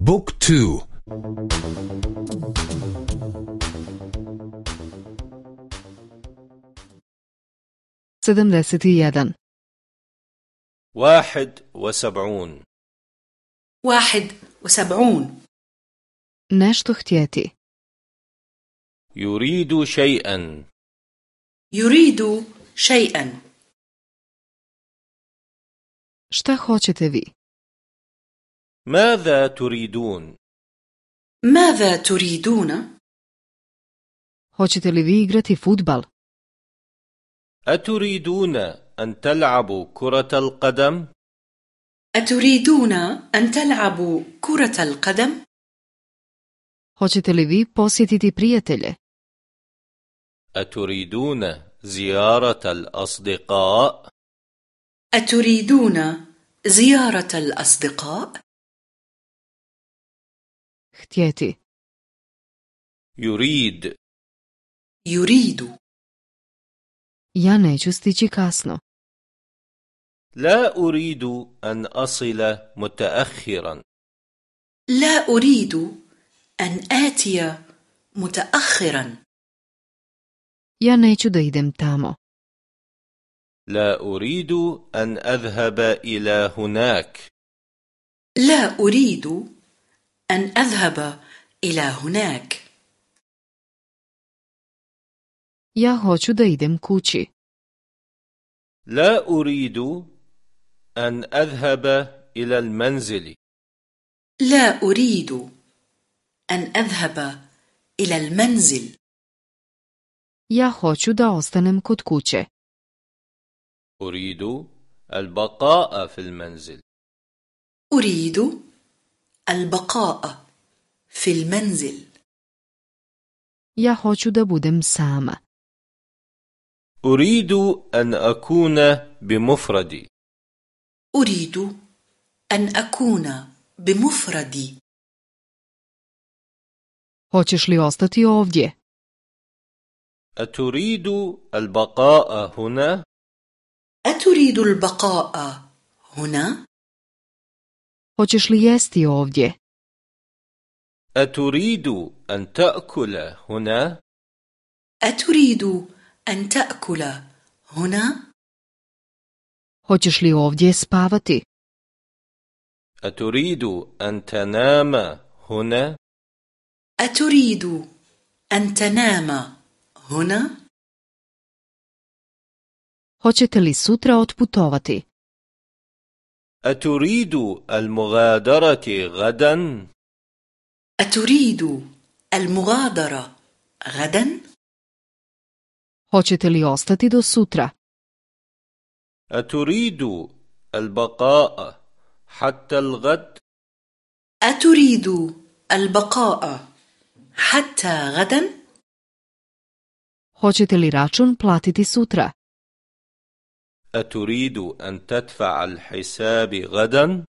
بوك تو. sedamdeset i jedan واحد وسبعون. واحد وسبعون. nešto htjeti يريد شيئا. يريد شيئا. šta hoćete vi ماذا تريدون؟ ماذا تريدون؟ Hoćete li vi igrati futbal? أتريدون أن تلعبوا كرة القدم؟ أتريدون أن تلعبوا كرة القدم؟ Hoćete li vi posjetiti prijatelje? أتريدون زيارة الأصدقاء؟ أتريدون زيارة الأصدقاء؟ Htjeti يريد. يريد. Ja neću stići kasno. لا أريد أن أصل متأخرا. لا أريد أن آتي متأخرا. Ja neću da idem tamo. لا أريد أن أذهب إلى هناك. لا أريد أن أذهب إلى هناك. Ja hoću da idem kući. لا أريد أن أذهب إلى المنزل. لا أريد أن أذهب إلى المنزل. Ja hoću da ostanem kod kuće. أريد البقاء في المنزل. أريد البقاء في المنزل. Ja hoću da budem sama. أريد أن أكون بمفردي. أريد أن أكون بمفردي. Hoćeš li ostati ovdje? أتريد البقاء هنا؟ أتريد البقاء هنا؟ Hoćeš li jesti ovdje أتريد أن تأكل هنا؟ أتريد أن تأكل هنا؟ hoćeš li ovdje spavati أتريد أن تنام هنا؟ أتريد أن تنام هنا؟ hoćete li sutra otputovati أتريد المغادرة غدا؟ أتريد المغادرة غدا؟ hoćete li ostati do sutra أتريد البقاء حتى الغد؟ أتريد البقاء حتى غدا؟ hoćete li račun platiti sutra أتريد أن تدفع الحساب غدا؟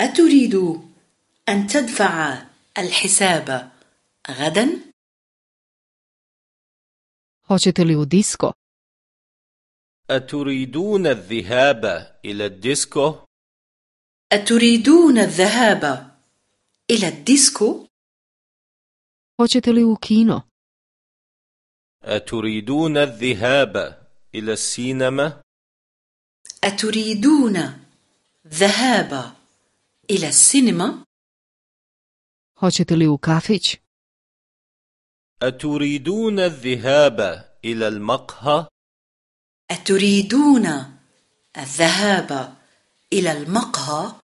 أتريد أن تدفع الحساب غدا؟ hoćete li u disko أتريدون الذهاب إلى الديسكو؟ أتريدون الذهاب إلى الديسكو؟ hoćete li u kino أتريدون الذهاب إلى السينما؟ أتريدون الذهاب إلى السينما؟ hoćete li u kafić أتريدون الذهاب إلى المقهى؟ أتريدون الذهاب إلى المقهى؟